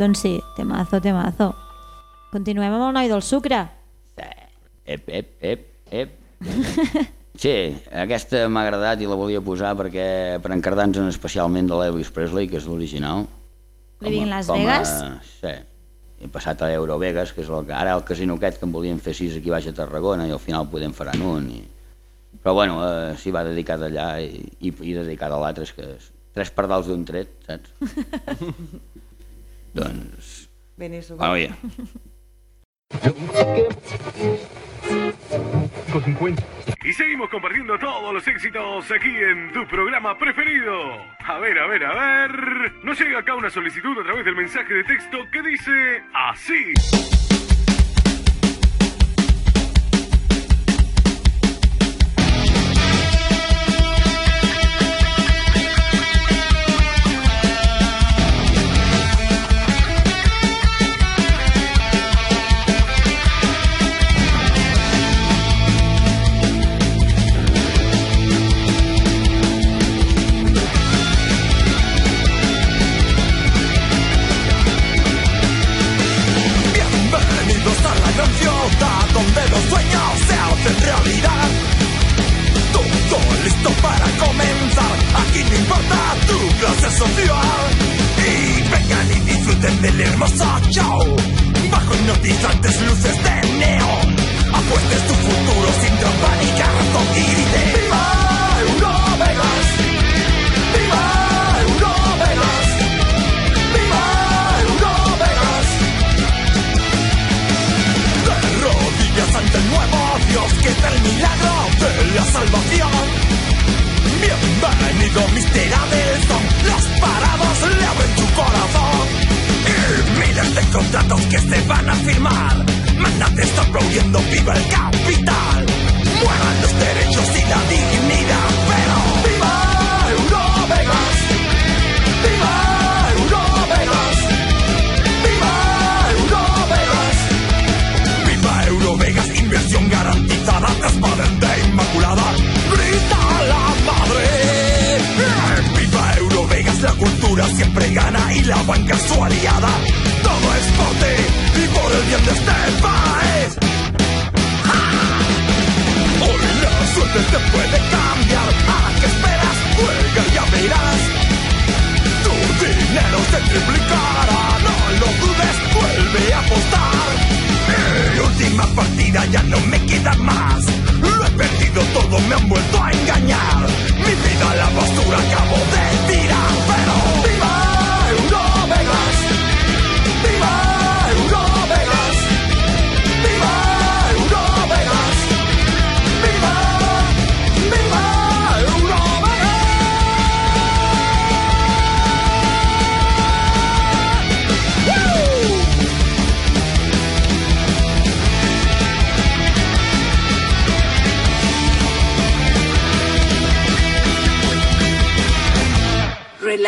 Doncs sí, temazo, temazo. Continuem amb el noi del sucre. Ep, ep, ep, ep. Sí, aquesta m'ha agradat i la volia posar perquè per encardar-nos especialment de l'Elvis Presley, que és l'original. Living Las com a- Vegas. Sí, he passat a Euro Vegas, que és el, que- ara el casino aquest que en volien fer sis aquí baix a Tarragona i al final podem faran un. I... Però bueno, eh, s'hi va dedicar d'allà i, i, i dedicat a l'altre, que és tres pardals d'un tret, saps? doncs... Bueno, ja. Y seguimos compartiendo todos los éxitos aquí en tu programa preferido. A ver, a ver, a ver. Nos llega acá una solicitud a través del mensaje de texto que dice así.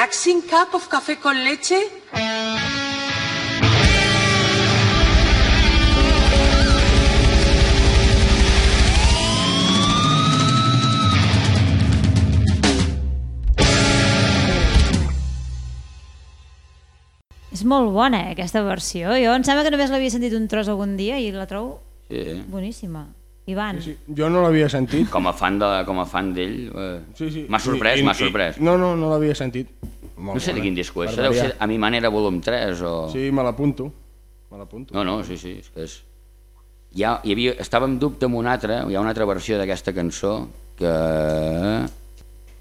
Relaxing cup of café con leche. És molt bona, eh, aquesta versió. Jo em sembla que només l'havia sentit un tros algun dia i la trobo Sí. boníssima. Ivan. Sí, Jo no l'havia sentit. Com a fan de, com a fan d'ell, eh, Sí, sí. m'ha sorprès, I- i- m'ha i- sorprès. No, no, no l'havia sentit. Molt No sé de bona. quin disco és, Per deu ser a mi manera volum 3 o... Sí, me l'apunto. Me l'apunto. No, no, sí, sí, és que és... Hi ha, hi havia, estava en dubte amb una altra, hi ha una altra versió d'aquesta cançó que...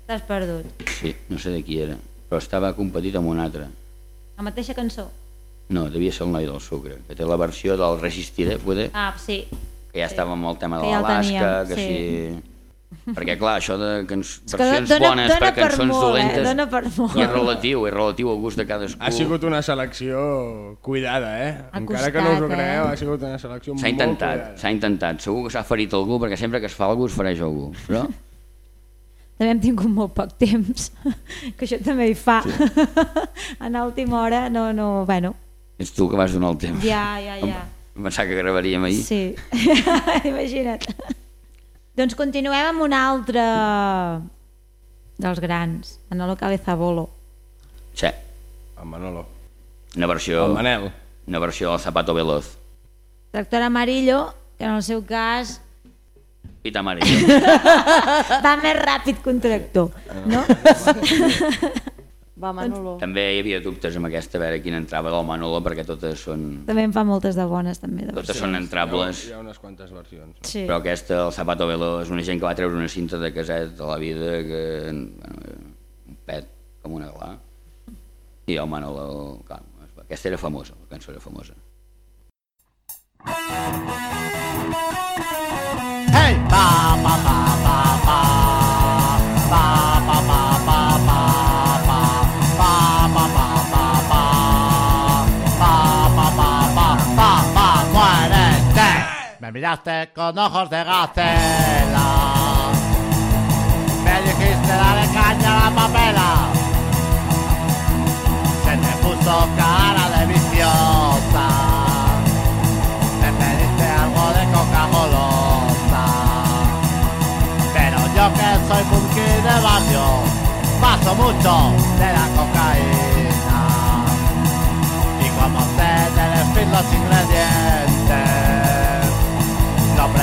T'has perdut. Sí, no sé de qui era, però estava competit amb una altra. La mateixa cançó. No, devia ser el noi del sucre, que té la versió del Resistiré, poder, Ah, sí. que ja estava amb el tema de Que ja l'Alaska, que sí. sí... Perquè clar, això de canç... Versions dona- bones dona per per cançons molt, eh? dolentes Dona per molt. és relatiu, és relatiu al gust de cadascú. Ha sigut una selecció cuidada, eh? Ha Encara que no us ho costat, creieu, eh? ha sigut una selecció S'ha molt intentat, cuidada. s'ha intentat. Segur que s'ha ferit algú, perquè sempre que es fa algú es fereix algú. Però També hem tingut molt poc temps, que això també hi fa. Sí. en última hora, no, no, bueno, ets tu que vas donar el temps. ja, ja, ja. Em pensava que gravaríem ahir. Sí, imagina't. Doncs continuem amb una altra dels grans, Manolo Cabezabolo. Sí, El Manolo. una versió... El Manel. Una versió del Zapato Veloz. Tractor Amarillo, que en el seu cas Pita Amarillo. va més ràpid que un tractor, no? Va, Manolo. també hi havia dubtes amb aquesta, a veure quina entrava del Manolo, perquè totes són, També en fa moltes de bones, també. De totes versions. són entrables. Hi ha unes quantes versions. Sí. Però aquesta, el Zapato Veloz, és una gent que va treure una cinta de caset de la vida que... Bueno, un pet com una gla. I el Manolo... Clar, aquesta era famosa, la cançó era famosa. Hey! Pa, pa, pa, miraste con ojos de gacela. Me dijiste dale caña a la papela. Se te puso cara de viciosa. Me pediste algo de coca golosa Pero yo que soy punky de barrio Paso mucho de la cocaína Y como sé elegir los ingredientes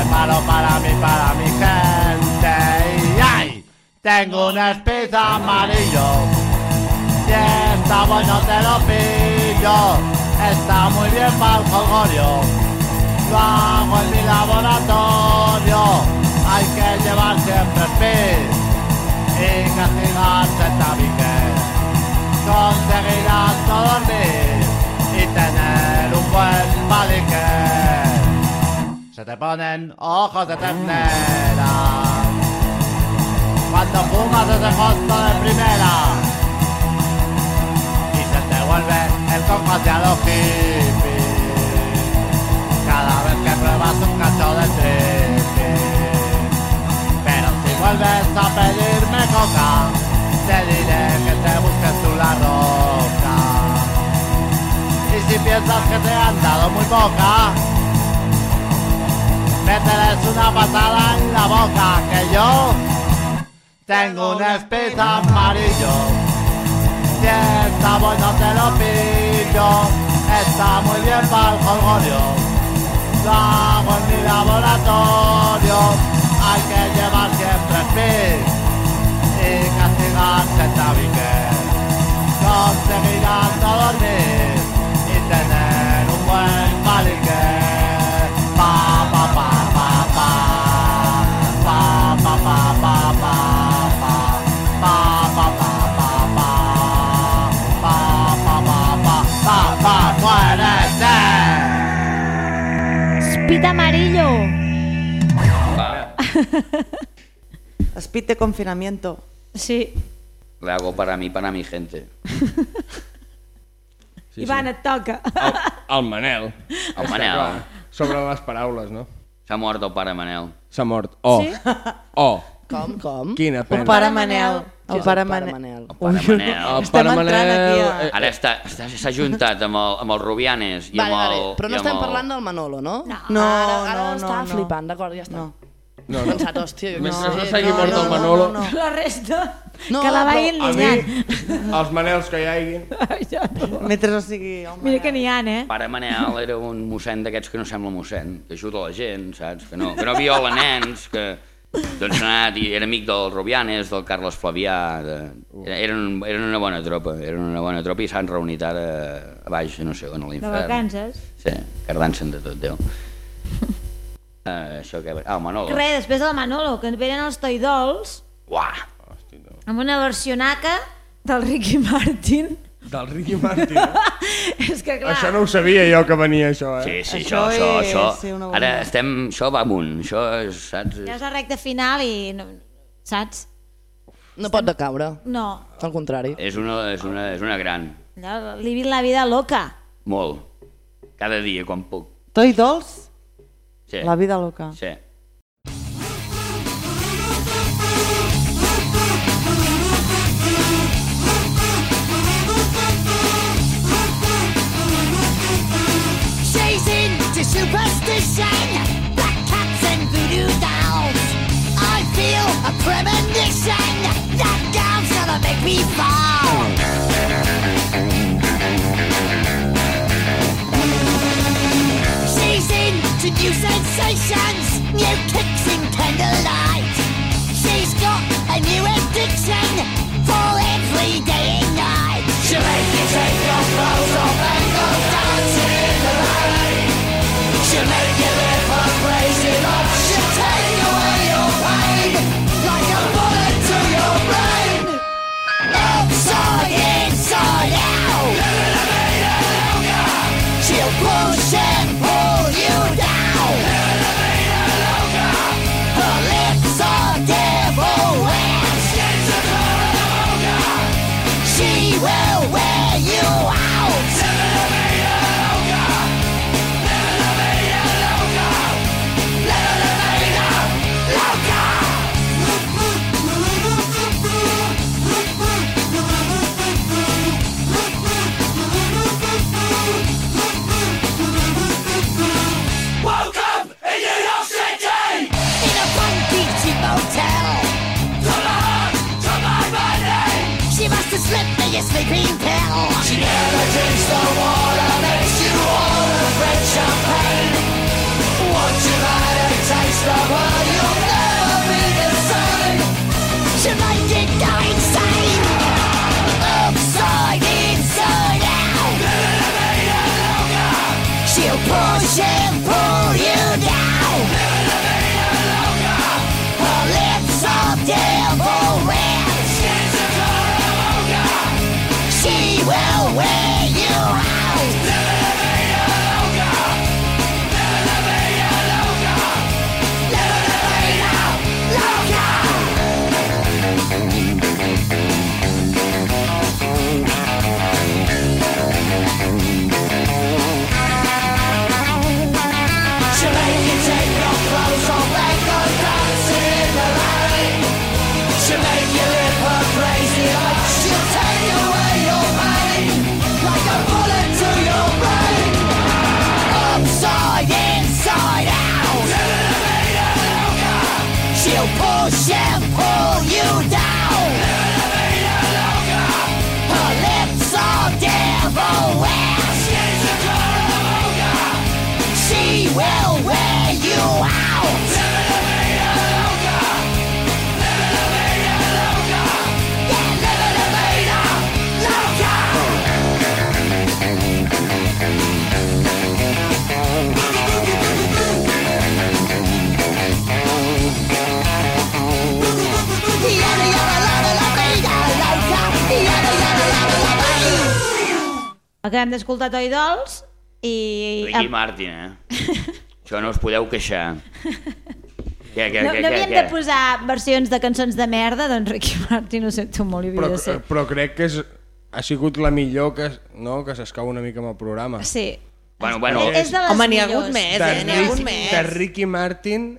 Lo preparo para mí, para mi gente Y ¡ay! Tengo un speed amarillo Si está bueno te lo pillo Está muy bien para el jolgorio lo hago en mi laboratorio. Hay que llevar siempre speed y castigarse el tabique. Conseguirás no dormir y tener un buen palique. Se te ponen ojos de ternera cuando fumas ese costo de primera y se te vuelve el coco hacia los hippies cada vez que pruebas un cacho de trippy. Pero si vuelves a pedirme coca, te diré que te busques tú la roca. Y si piensas que te han dado muy poca, mételes una patada en la boca, que yo tengo un speed amarillo. Si está bueno te lo pillo, está muy bien para el jolgorio lo hago en mi laboratorio. Hay que llevar siempre speed y castigarse tabique. Conseguirás no dormir y tener Speed Amarillo. Speed de confinamiento. Sí. Le hago para mí, para mi gente. Sí, Ivan, et toca. El, el Manel. El Manel. clar. Sobre les paraules, no? S'ha mort el pare Manel. S'ha mort. Oh. Sí? Oh. Com, com? Quina pena. El pare Manel. El pare el pare Manel. Manel? El pare Manel. El pare Manel... a- eh, Ara està està- s'ha juntat amb el, amb el Rubianes i Vale, amb el... vale. Però no i amb estem el- parlant del Manolo, no? No. No, ara, ara no, no, estava no. flipant, d'acord, ja està. No. No, no. pensat, hòstia, jo Mentre no s'hagi no, mort no, el no, Manolo... no, no. La resta, No, que la però vagin mi, els Manels que hi haguin... Mentre no sigui... el Mira que Manel. n'hi ha, eh? Pare Manel era un mossèn d'aquests que no sembla mossèn, que ajuda la gent, saps? Que no, que no viola nens, que doncs anat era amic del Rubianes, del Carles Flavià, de... eren, eren una bona tropa, eren una bona tropa i s'han reunit ara a baix, no sé on, a De l'infern. vacances. Sí, cardansen de tot Déu. Uh, això que... Ah, el Manolo. Res, després del Manolo, que venen els Toidols Uah! amb una versionaca del Ricky Martin. Del Ricky Martin. És que clar, Això no ho sabia jo que venia això, eh? Sí, sí, Això això, això, és això. bomba. Ara estem... Això va amunt, això és, saps? ja és la recta final i... No, saps? No pot decaure, No, al contrari. És una, és una, és una gran, ja, living la vida loca. molt. Cada dia, quan puc. Toy Dolls, Sí. la vida loca. Sí. Superstition, black cats and voodoo dolls. I feel a premonition that God free fall. She's into new sensations, new kicks in candlelight. She's got a new addiction for every day She slipped me a sleeping pill. She never drinks the water Makes you order French champagne Once you've had a taste of her You'll never be the same She'll make you go insane. Upside, inside out. She'll push and Chefe! Acabem d'escoltar Toy Dolls i... Ricky Martin, eh? Això no us podeu queixar. Què, què, no, què, no havíem què? de posar versions de cançons de merda, doncs Ricky Martin ho sento molt, hi havia Però, de ser. però crec que és, ha sigut la millor que, no, que s'escau una mica amb el programa. Sí. Bueno, bueno, És de les Home, n'hi ha hagut més, de, eh? N'hi ha hagut més. de Ricky Martin...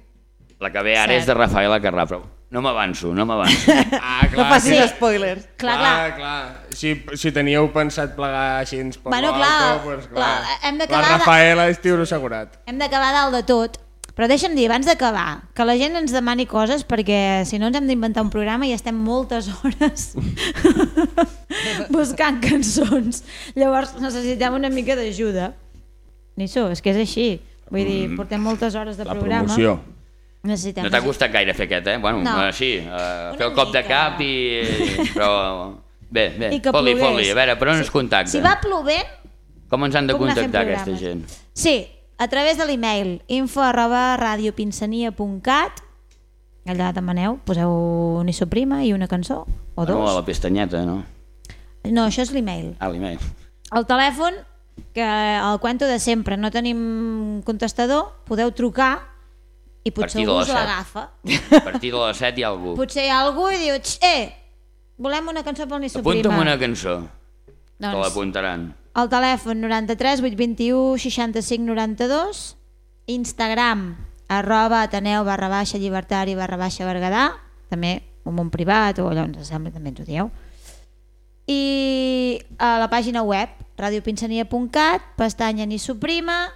La que ve ara Cert. és de Rafaela Carrà, però no m'avanço, no m'avanço. Ah, No facis Sí. spoilers. Clar, clar. clar. Si, si teníeu pensat plegar així per Bueno, l'alto, clar, pues, clar. clar, hem la d'acabar de- Rafaela és tio assegurat. Hem d'acabar dalt de tot. Però deixa'm dir, abans d'acabar, que la gent ens demani coses perquè si no ens hem d'inventar un programa i estem moltes hores buscant cançons. Llavors necessitem una mica d'ajuda. Nisso, és que és així. Vull dir, portem moltes hores de La programa. promoció. Necessitem No t'ha costat gaire fer aquest, eh? Bueno, No. sí, eh, fer el cop de cap i... Però... Bé, bé, I que fot-li, plogués. fot-li. A veure, per on ens contacta? Si va plovent, Com ens han de contactar aquesta gent? Sí, a través de l'email info arroba radiopinsania.cat allà demaneu, poseu Nisso Prima i una cançó, o No, a dos. la pestanyeta, no? No, això és l'email. Ah, l'email. El telèfon, que el cuento de sempre, no tenim contestador, podeu trucar i potser algú us l'agafa. A partir de les 7 hi ha algú. Potser hi ha algú i diu, "Xt, eh, volem una cançó pel Nisso Apunta'm Prima. una cançó, Doncs, l'apuntaran. el telèfon 93 821 65 92 Instagram arroba Ateneu barra baixa llibertari barra baixa Berguedà també un món privat o allò ens sembla també ens ho dieu i a la pàgina web radiopinsania.cat pestanya ni suprima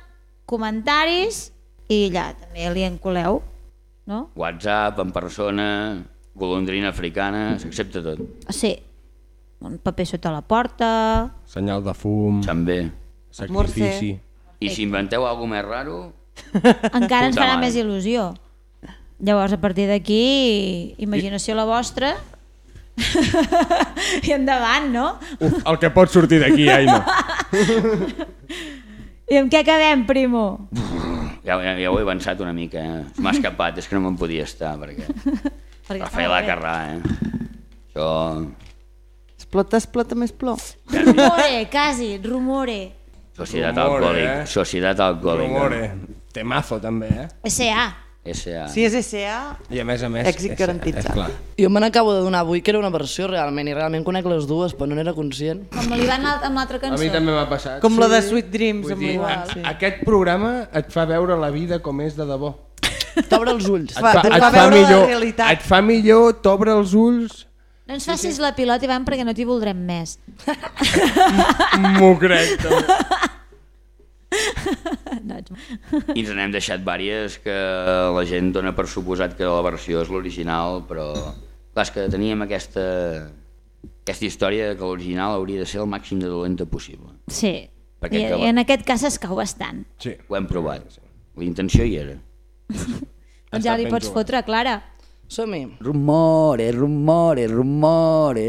comentaris i allà també li encoleu no? WhatsApp, en persona, golondrina africana, s'accepta tot. sí un paper sota la porta... Senyal de fum. També. Sacrifici. I si inventeu alguna més raro... encara ens farà mare. més il·lusió. Llavors, a partir d'aquí, imaginació la vostra i endavant, no? Uf, el que pot sortir d'aquí, ai no. I amb què acabem, primo? Ja, ja, ja ho he avançat una mica, eh? M'ha escapat, és que no me'n podia estar, perquè... Perquè Rafael. Acarrà, eh? Això... Explota, explota més plor. Rumore, quasi, rumore. Societat Rumore, alcohòlica. eh? Societat alcohòlica. Rumore. Temazo, també, eh? S.A. S.A. Si és SA, I a més a més... Èxit és- garantitzat. És clar. Jo me n'acabo de donar avui que era una versió realment i realment conec les dues però no n'era conscient. Com li van al- amb l'altra A cançó. mi també m'ha passat. Com la de Sweet Dreams, Vull amb dir, a- sí. Aquest programa et fa veure la vida com és de debò. T'obre els ulls. Et Fa- fa, et et fa fa veure la millor, realitat. et fa millor, t'obre els ulls, No ens facis la pilota, Ivan, perquè no t'hi voldrem més. m'ho crec. També. No, ets- I ens n'hem deixat vàries que la gent dona per suposat que la versió és l'original, però clar, és que teníem aquesta, aquesta història que l'original hauria de ser el màxim de dolenta possible. Sí, Perquè I, que i en aquest cas s'escau bastant. Sí. Ho hem provat. La intenció hi era. Doncs ja li pots fotre, Clara. Som-hi. Rumore, rumore, rumore.